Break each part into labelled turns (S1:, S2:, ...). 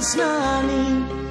S1: tak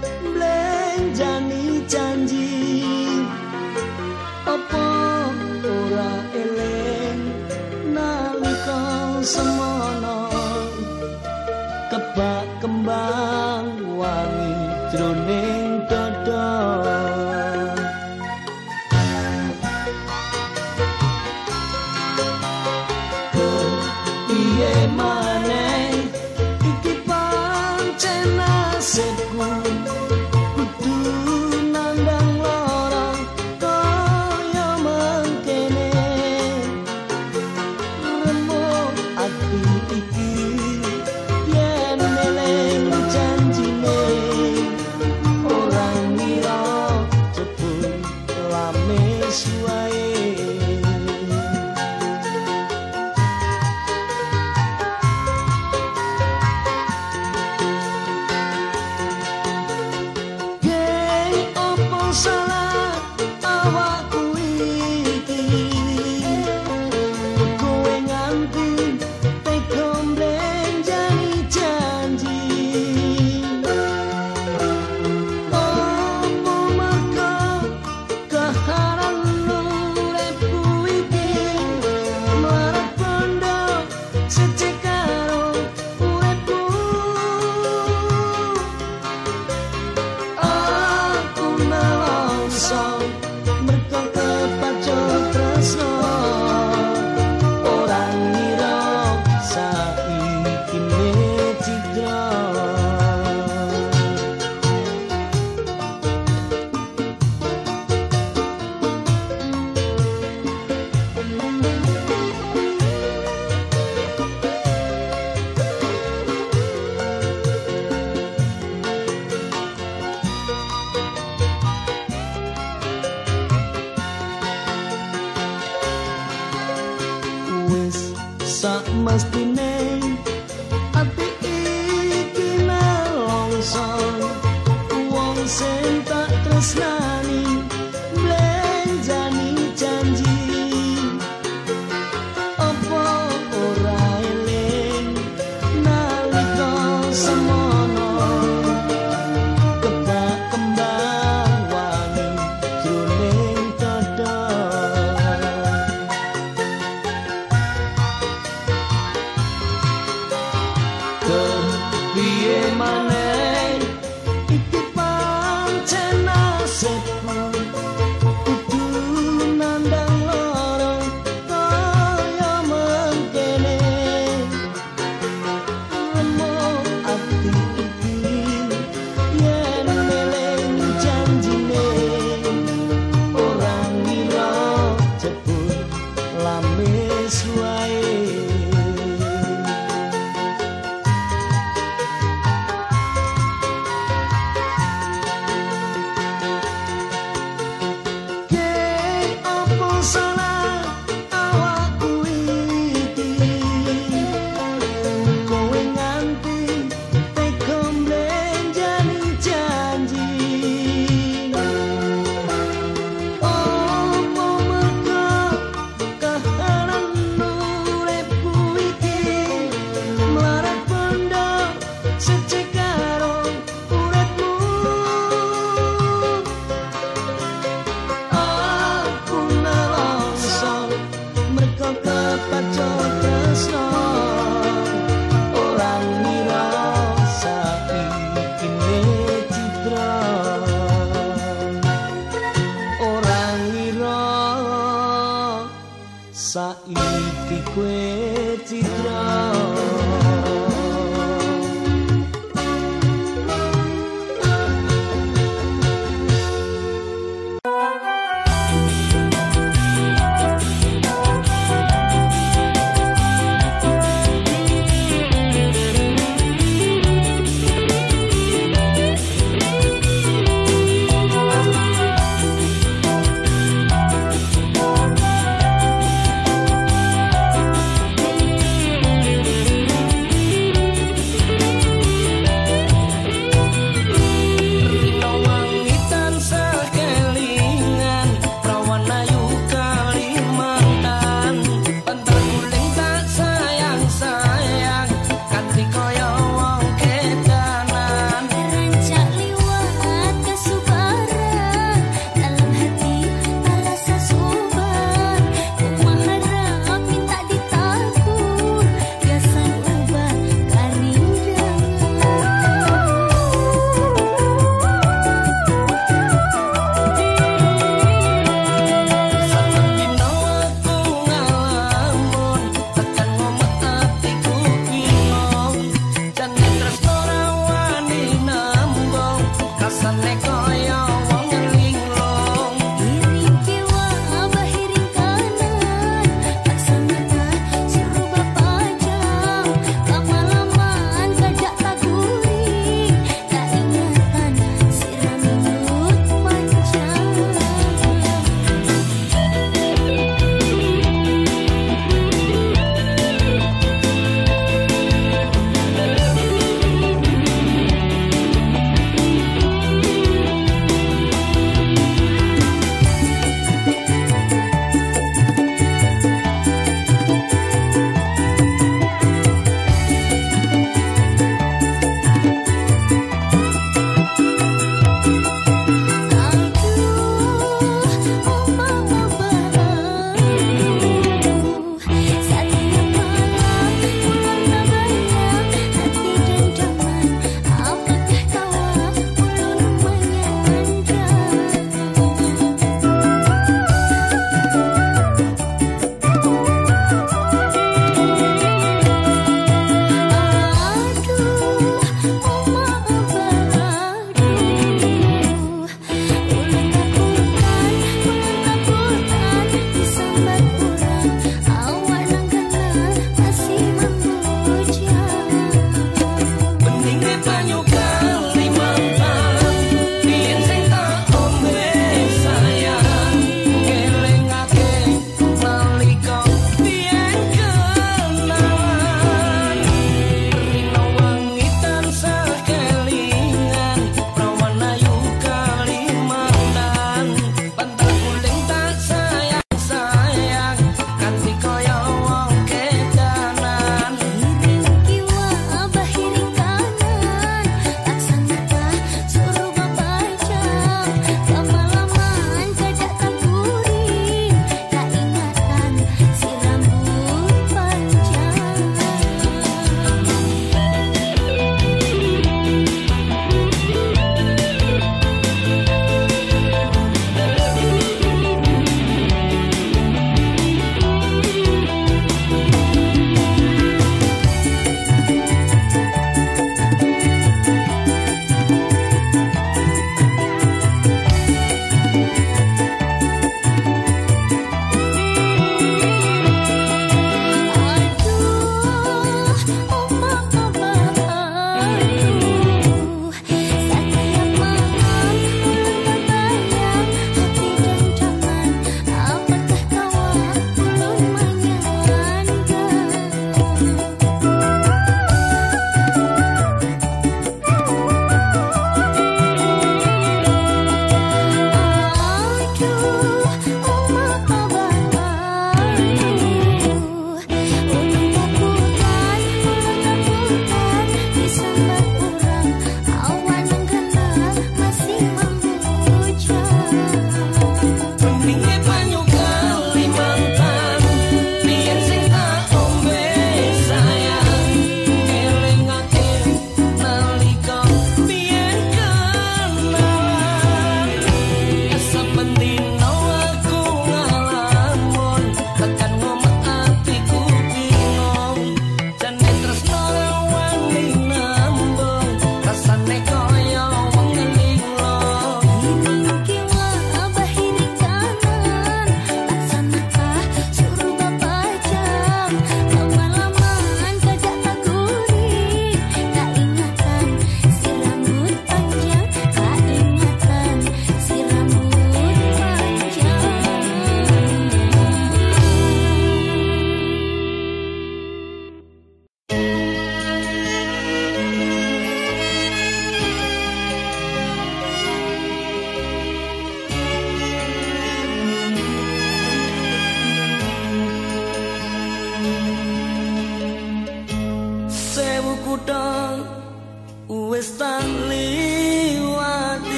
S1: 归。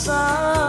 S1: sun.